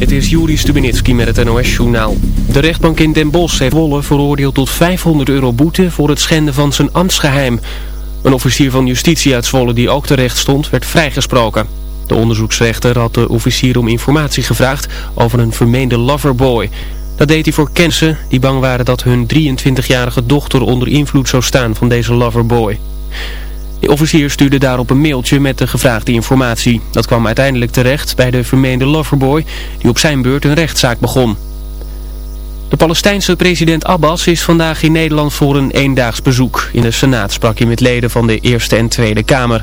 Het is Juri Stubenitski met het NOS-journaal. De rechtbank in Den Bosch heeft Wolle veroordeeld tot 500 euro boete voor het schenden van zijn ambtsgeheim. Een officier van justitie uit Zwolle die ook terecht stond, werd vrijgesproken. De onderzoeksrechter had de officier om informatie gevraagd over een vermeende loverboy. Dat deed hij voor kennissen die bang waren dat hun 23-jarige dochter onder invloed zou staan van deze loverboy. De officier stuurde daarop een mailtje met de gevraagde informatie. Dat kwam uiteindelijk terecht bij de vermeende loverboy die op zijn beurt een rechtszaak begon. De Palestijnse president Abbas is vandaag in Nederland voor een eendaags bezoek. In de Senaat sprak hij met leden van de Eerste en Tweede Kamer.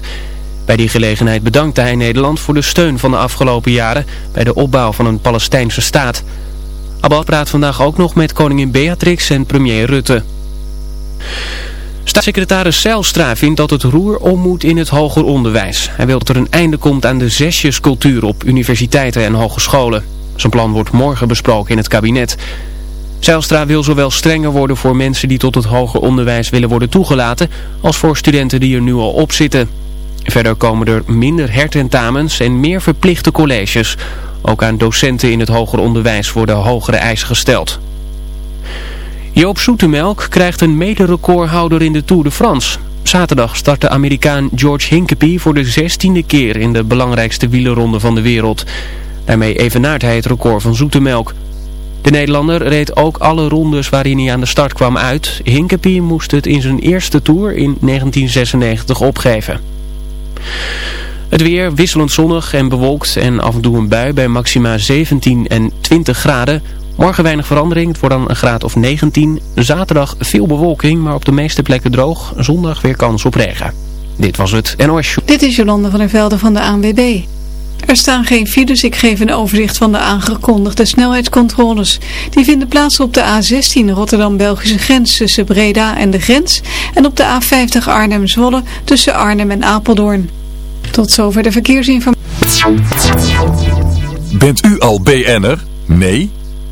Bij die gelegenheid bedankte hij Nederland voor de steun van de afgelopen jaren bij de opbouw van een Palestijnse staat. Abbas praat vandaag ook nog met koningin Beatrix en premier Rutte. Staatssecretaris Zijlstra vindt dat het roer om moet in het hoger onderwijs. Hij wil dat er een einde komt aan de zesjescultuur op universiteiten en hogescholen. Zijn plan wordt morgen besproken in het kabinet. Zijlstra wil zowel strenger worden voor mensen die tot het hoger onderwijs willen worden toegelaten... als voor studenten die er nu al op zitten. Verder komen er minder hertentamens en meer verplichte colleges. Ook aan docenten in het hoger onderwijs worden hogere eisen gesteld. Joop Zoetemelk krijgt een mederecordhouder in de Tour de France. Zaterdag start de Amerikaan George Hincapie voor de zestiende keer in de belangrijkste wielerronde van de wereld. Daarmee evenaart hij het record van Zoetemelk. De Nederlander reed ook alle rondes waarin hij aan de start kwam uit. Hincapie moest het in zijn eerste Tour in 1996 opgeven. Het weer wisselend zonnig en bewolkt en af en toe een bui bij maxima 17 en 20 graden. Morgen weinig verandering, het wordt dan een graad of 19. Zaterdag veel bewolking, maar op de meeste plekken droog. Zondag weer kans op regen. Dit was het NOS Show. Dit is Jolande van der Velde van de ANWB. Er staan geen files, ik geef een overzicht van de aangekondigde snelheidscontroles. Die vinden plaats op de A16 Rotterdam-Belgische grens tussen Breda en de grens. En op de A50 Arnhem-Zwolle tussen Arnhem en Apeldoorn. Tot zover de verkeersinformatie. Bent u al BN'er? Nee?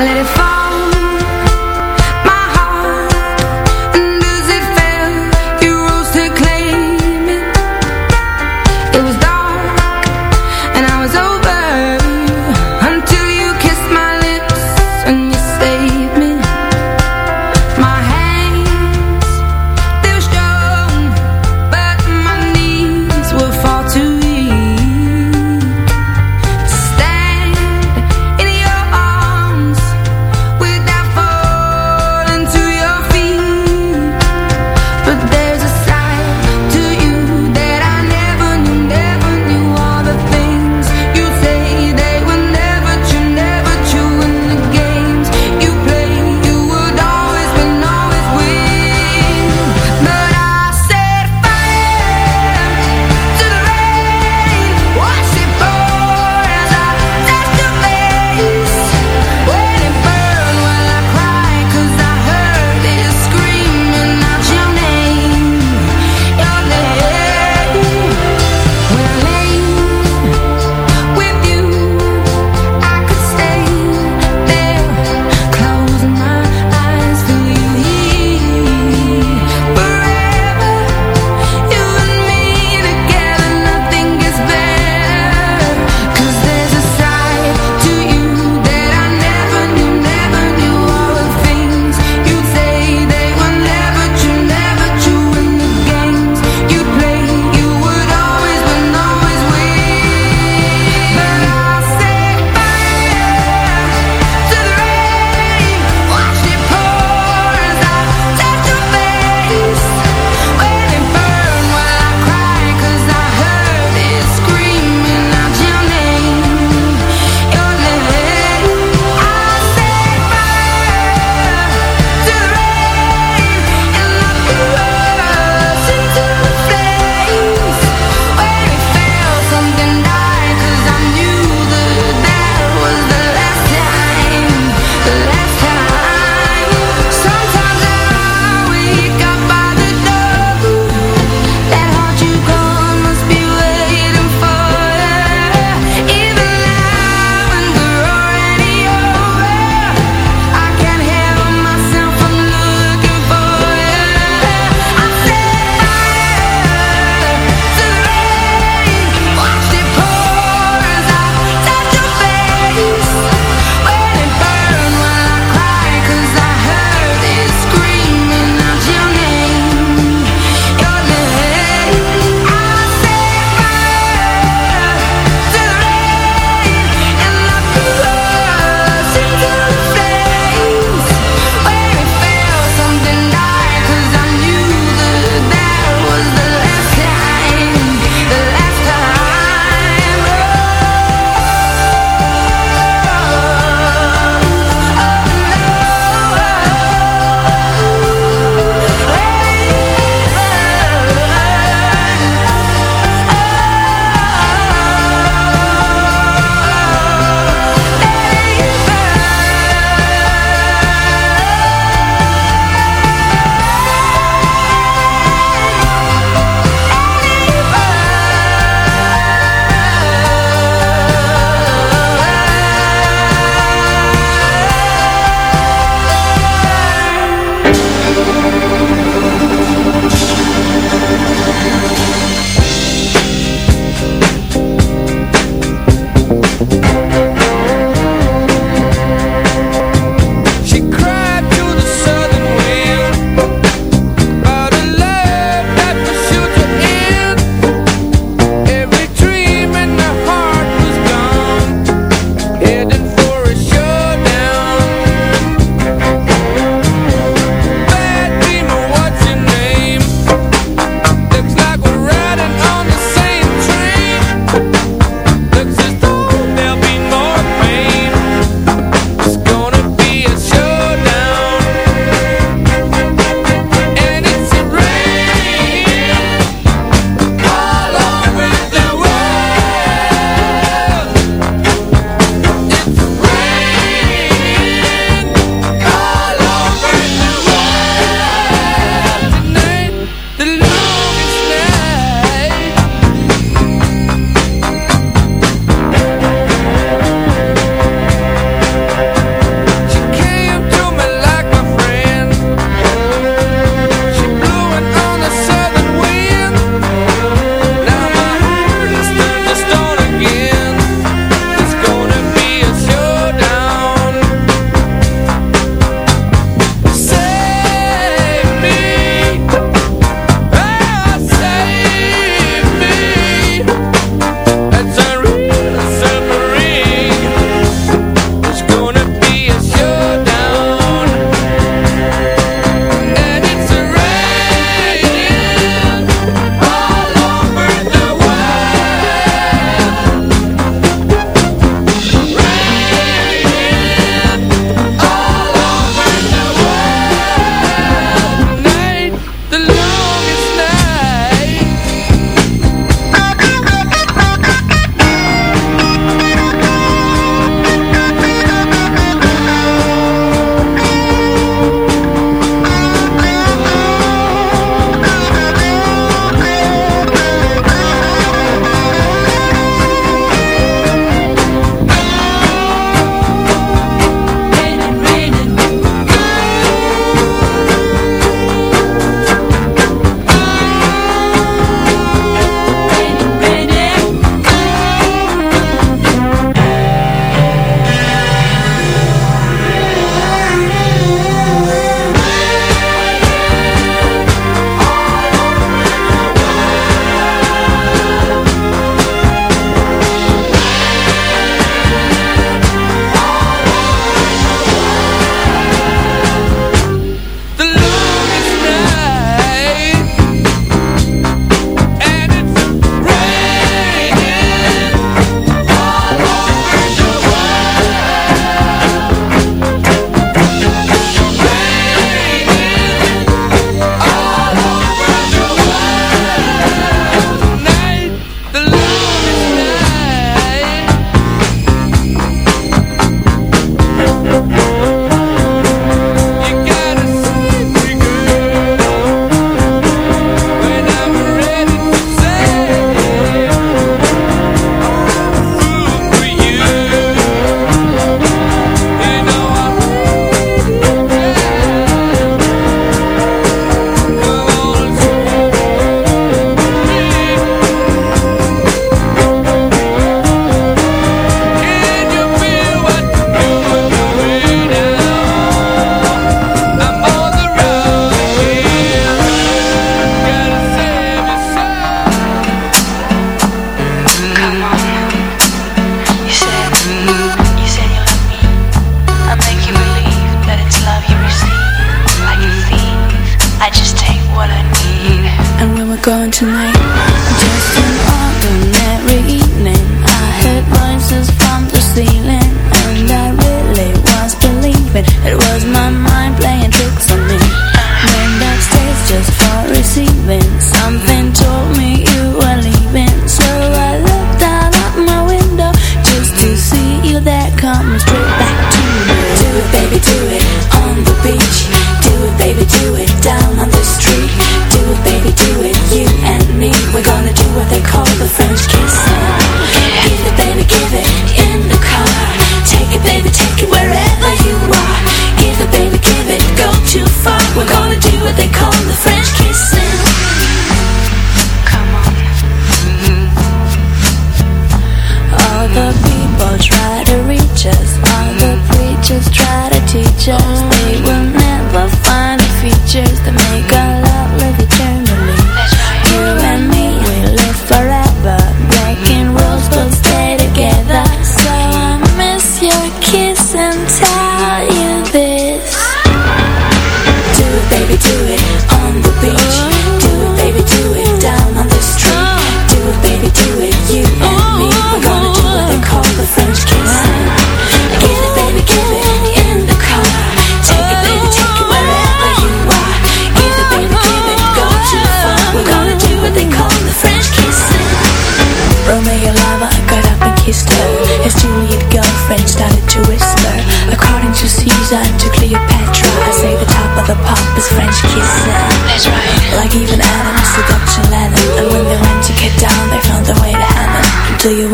I let it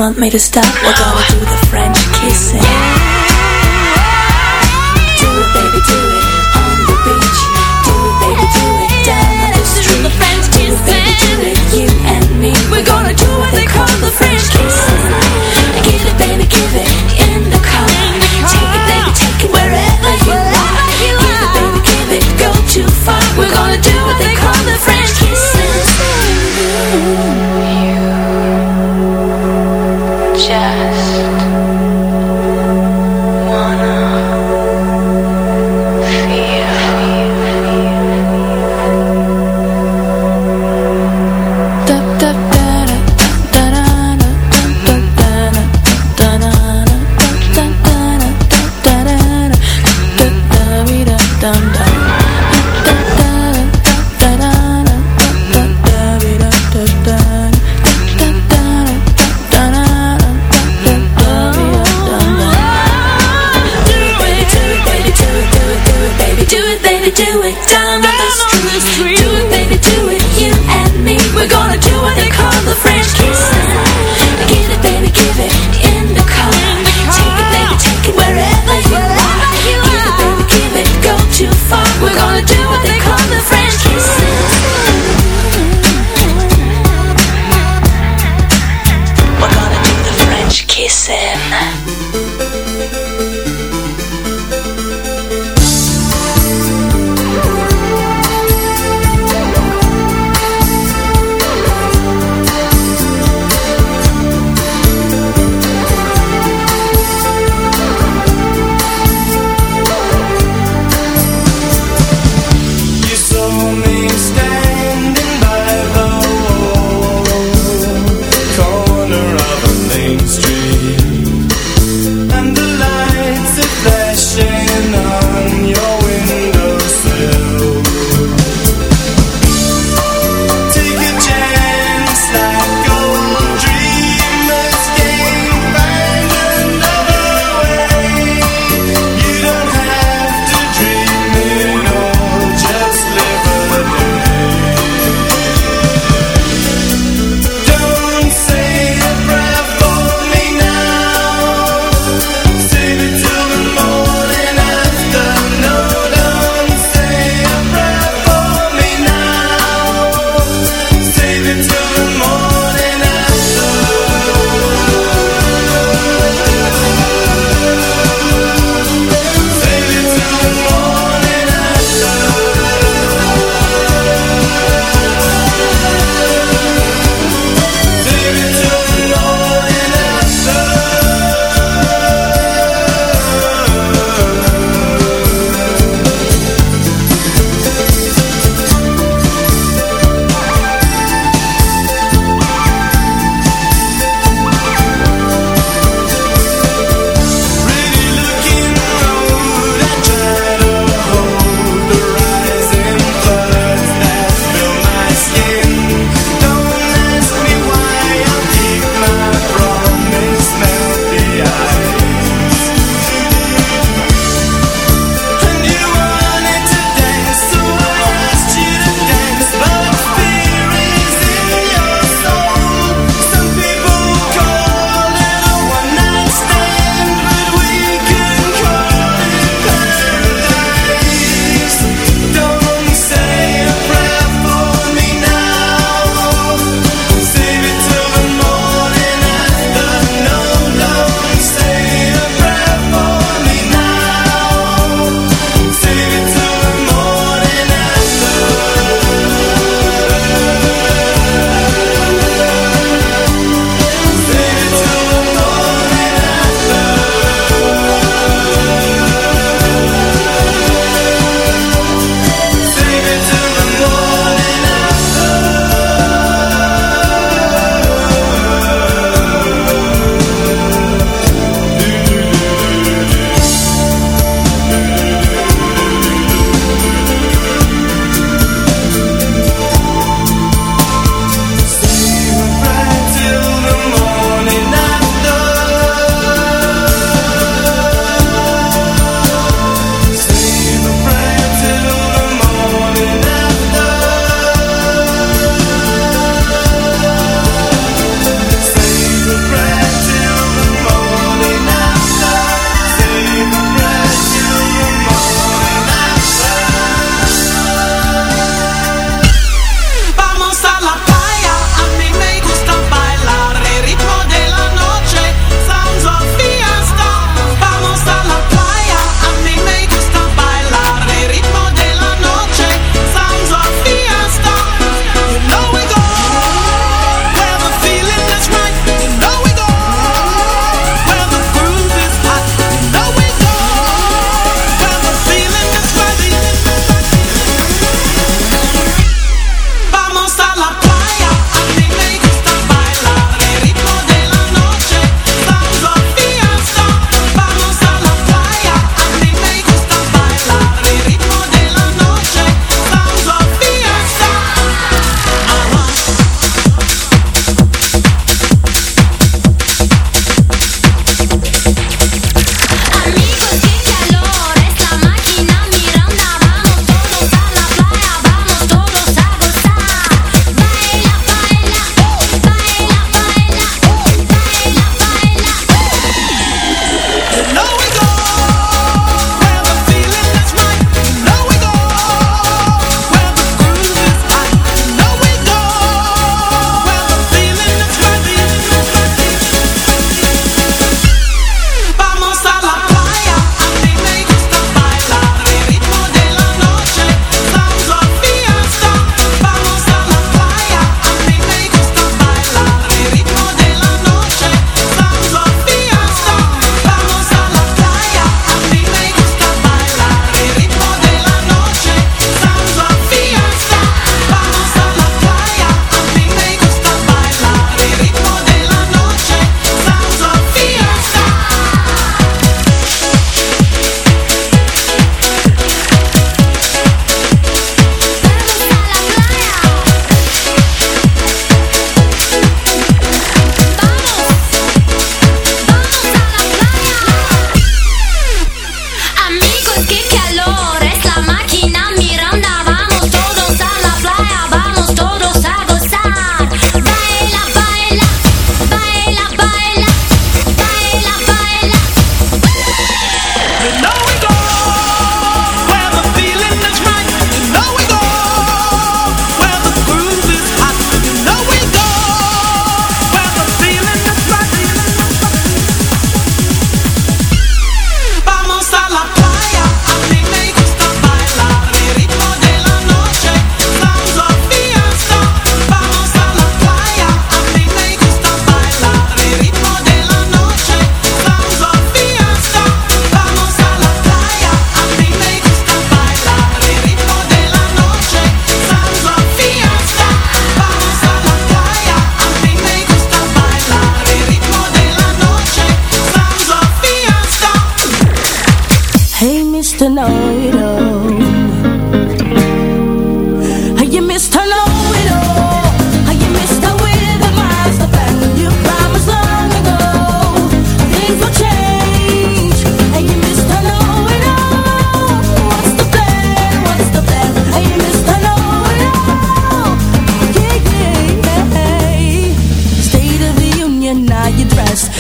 want me to stop? We're gonna do the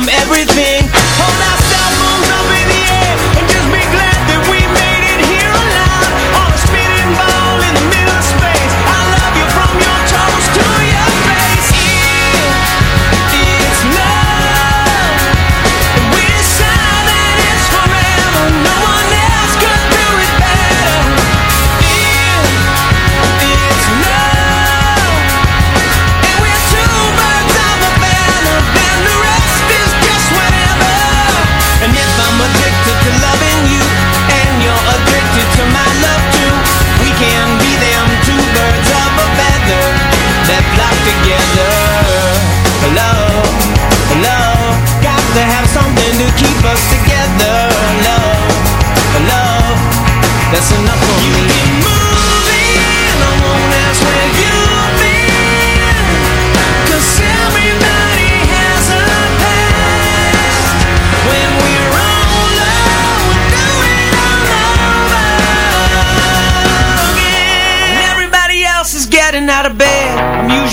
them every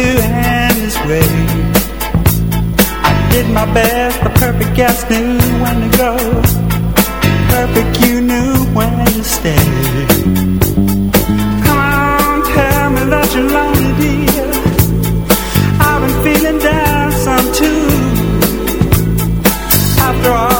do and his way. I did my best, the perfect guest knew when to go. Perfect, you knew when to stay. Come on, tell me that you're lonely, dear. I've been feeling down some too. After all.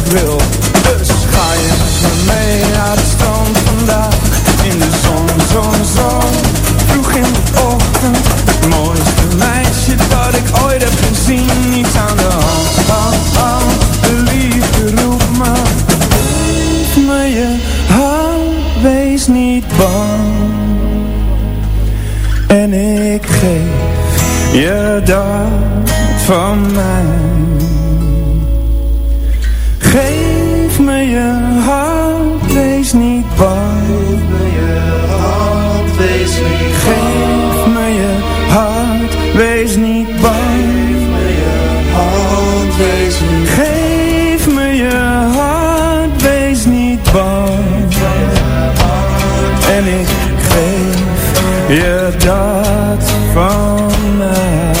je dat van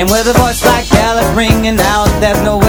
And with a voice like Gallup ringing out, there's no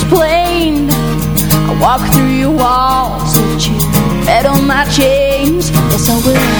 explained. I walk through your walls that you Bet on my chains Yes I will.